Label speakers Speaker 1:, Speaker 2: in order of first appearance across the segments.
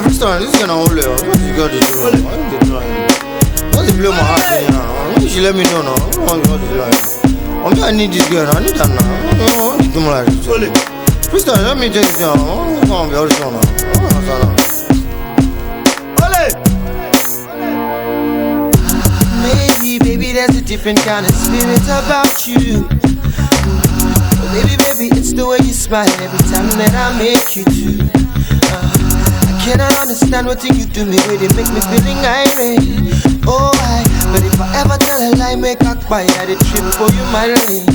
Speaker 1: Oh, first time, this girl hold it. Oh. What you got to do? Oh? Why you dey try? You blow my heart in now? Why you should let me know now? What you got to do? I mean, I need this girl. I need her now. I want to do my life.
Speaker 2: Hold it.
Speaker 1: Let me take it down. I want to be all this one now. I want to now.
Speaker 3: Maybe, baby, there's a different kind of spirit about you. Oh, baby, baby, it's the way you smile every time that I make you do. Cannot understand what you do me where they make me feeling irate. Oh, I, but if I ever tell a lie, make a quiet, did trip for you, my lane.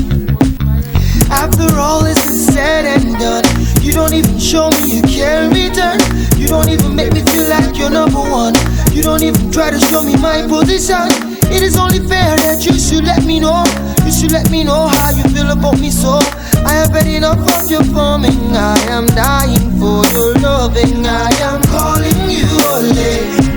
Speaker 3: After all is said and done, you don't even show me you care in return. You don't even make me feel like you're number one. You don't even try to show me my position. It is only fair that you should let me know. You let me know how you feel about me so. I have had enough of your forming. I am dying for your loving. I am calling you Ole.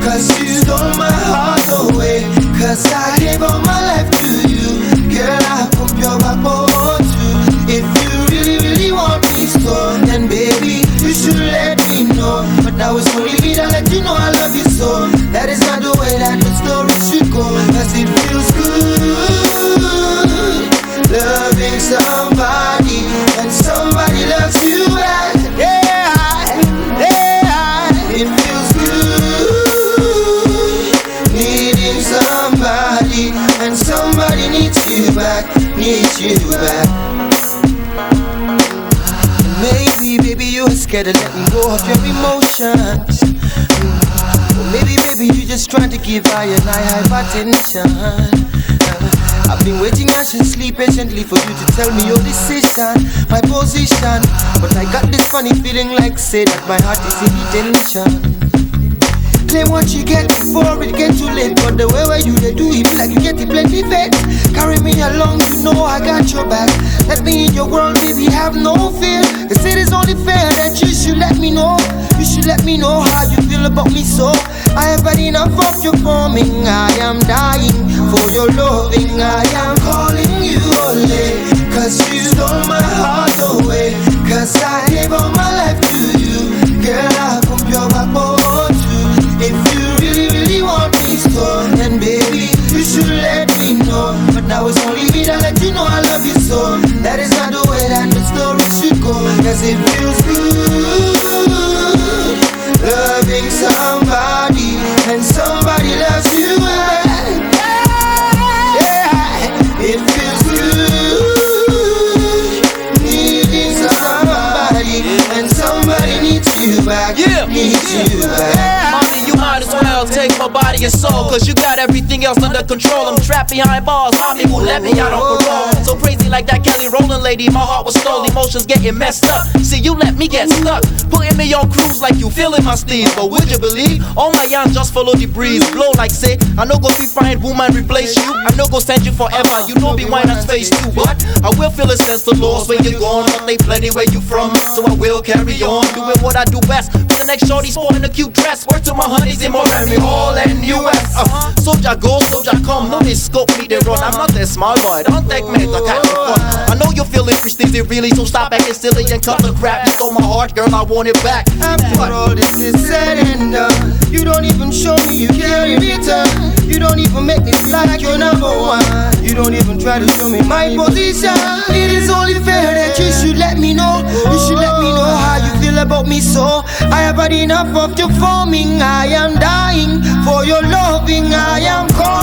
Speaker 3: Cause you stole my heart away. Cause I gave all my life to you. Girl, I hope you're back for two. If you really, really want me so, then baby, you should let me know. But now it's only me that let you know I love you so. That is not the way that the story should go. Cause it feels needs you back. Maybe, baby, you're scared to let me go of your emotions. Maybe, baby, you just trying to give I and I hypertension. I've been waiting anxiously, patiently for you to tell me your decision, my position. But I got this funny feeling like say that my heart is in detention. Claim what you get before it get too late. But the way where you they do it, like you get it plenty vet. Me along, you know I got your back. Let me in your world, baby, have no fear. Cause it is only fair that you should let me know. You should let me know how you feel about me so. I have had enough of your forming. I am dying for your loving. I am calling you Ole. Now it's only me that let you know I love you so. That is not the way that the story should go. Cause it feels good loving somebody and somebody loves you back. Yeah, it feels good needing somebody and somebody needs you back.
Speaker 4: Yeah.
Speaker 3: needs you back.
Speaker 4: Well take my body and soul. Cause you got everything else under control. I'm trapped behind bars. Mommy won't let me out on parole. So crazy like that Kelly Rowland lady. My heart was stole. Emotions getting messed up. See, you let me get stuck. Putting me on cruise like you feeling my steam. But would you believe? All my yarns just follow the breeze. Blow like say, I know go be find woman replace you. I know go send you forever. You know be wine and face too. What? I will feel a sense of loss when you're gone. But they plenty where you from. So I will carry on. Doing what I do best. For the next shorty sporting a cute dress. Word to my honeys in Miami Hall and US. Uh, soldier go, soldier come. No scope me they run. I'm not that small boy. Don't take me to catch fun. I know you feel interested really. So stop acting silly and cut the crap. You stole my heart, girl. I want it back.
Speaker 3: After all this is said and done, you don't even show me you care in return. You don't even make me feel like you're number one. You don't even try to show me my position. It is I have had enough of your forming. I am dying for your loving. I am calling